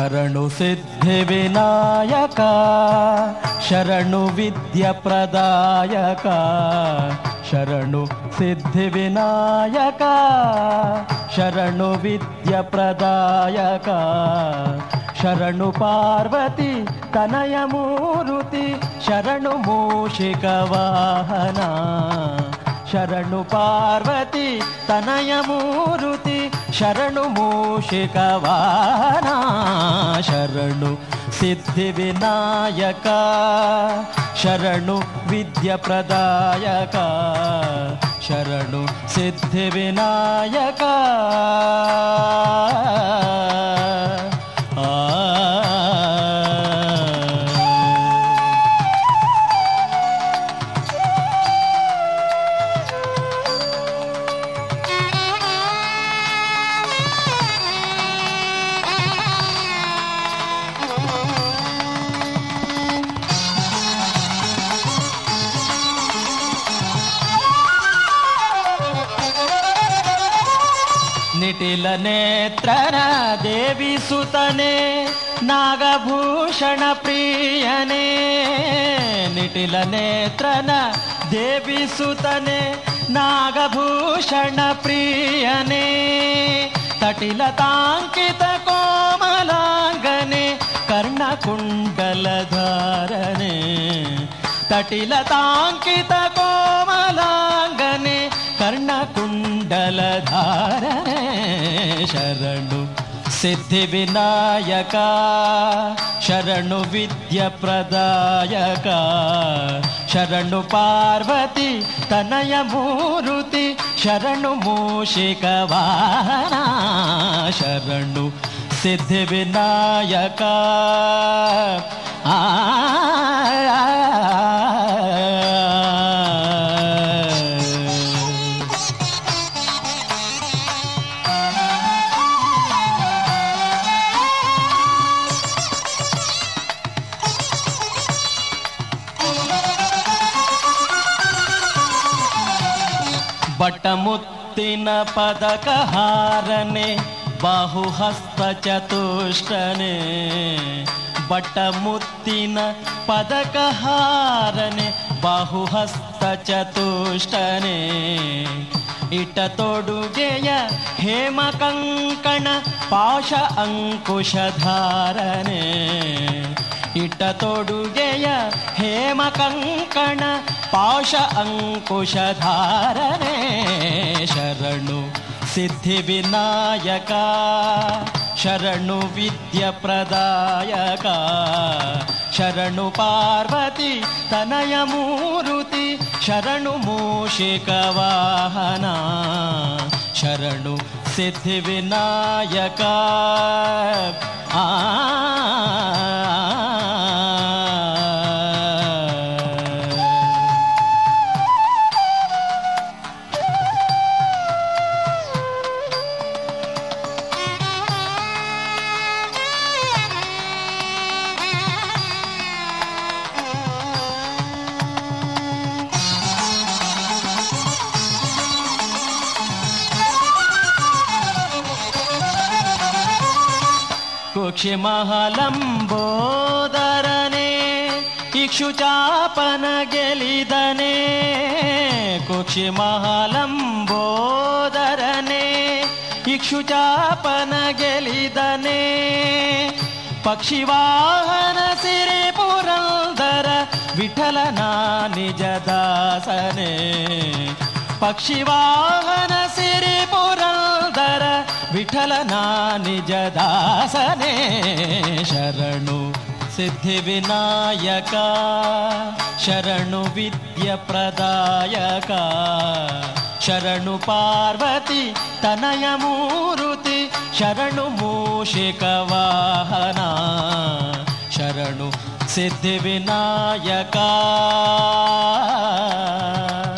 शरणु सिद्धि विनायका, शरणु विद्या प्रदायका, शरणु सिद्धि विनायका, शरणु विद्या प्रदायका, शरणु पार्वती तनयमूरुति शरणु मूषिकवाहना शरणु पार्वती तनयमूरुति ಶರಣು ಮೂಷಿಕವಾನ? ಶರಣು ಸಿದ್ಧಿ ವಿನಾಯಕ. ಶರಣು ವಿದ್ಯ ಪ್ರದಾಯಕ. ಶರಣು ಸಿದ್ಧಿ ವಿನಾಯಕ. నిటిల నేత్రన దేవి సుతనే నాగభూషణ ప్రియనే. నిటిల నేత్రన దేవి సుతనే నాగభూషణ ప్రియనే. తటిల తాంకిత కోమలాంగనే కర్ణకుండలధారనే. తటిల తాంకిత కోమలాంగనే కర్ణకుండలధారనే. శరణు సిద్ధి వినాయక శరణు విద్య ప్రదాయక శరణు పార్వతి తనయమూరుతి శరణు మూషిక వాహన శరణు సిద్ధి వినాయక. ఆ ಬಟಮುತ್ತಿನ ಪದಕಹಾರನೆ ಬಾಹುಹಸ್ತ ಚತುಷ್ಟನೆ. ಬಟಮುತ್ತಿನ ಪದಕಹಾರನೆ ಬಾಹುಹಸ್ತ ಚತುಷ್ಟನೆ. ಇಟ ತೊಡುಗೆಯ ಹೇಮಕಂಕಣ ಪಾಶ ಅಂಕುಶಧಾರನೆ ಇಟ ತೊಡುಗೆಯ ಹೇಮ ಕಂಕಣ ಪಾಶ ಅಂಕುಶಧಾರನೆ ಶರಣು ಸಿದ್ಧಿ ವಿನಾಯಕ ಶರಣು ವಿದ್ಯ ಪ್ರದಾಯಕ ಶರಣು ಪಾರ್ವತಿ ತನಯ ಮೂರುತಿ ಶರಣು ಮೂಷಿಕ ವಾಹನ ಶರಣು ಸಿದ್ಧಿ ವಿನಾಯಕ ಆ ಕುಕ್ಷಿ ಮಹಲಂಬೋದರನೆ ಇಕ್ಷುಚಾಪನ ಗೆಲಿದನೆ ಕುಕ್ಷಿ ಮಹಲಂಬೋದರನೆ ಇಕ್ಷುಚಾಪನ ಗೆಲಿದನೆ ಪಕ್ಷಿವಾಹನ ಸಿರಿ ಪುರಂದರ ವಿಠಲನ ನಿಜ ದಾಸನೆ ಪಕ್ಷಿವಾಹನ ಸಿರಿ ಪುರಂದರ ವಿಠಲನ ನಿಜ ದಾಸನೆ ಶರಣು ಸಿದ್ಧಿ ವಿನಾಯಕ ಶರಣು ವಿದ್ಯ ಪ್ರದಾಯಕ ಶರಣು ಪಾರ್ವತಿ ತನಯ ಮೂರುತಿ ಶರಣು ಮೂಷಿಕ ವಾಹನ ಶರಣು ಸಿದ್ಧಿ ವಿನಾಯಕ ಆ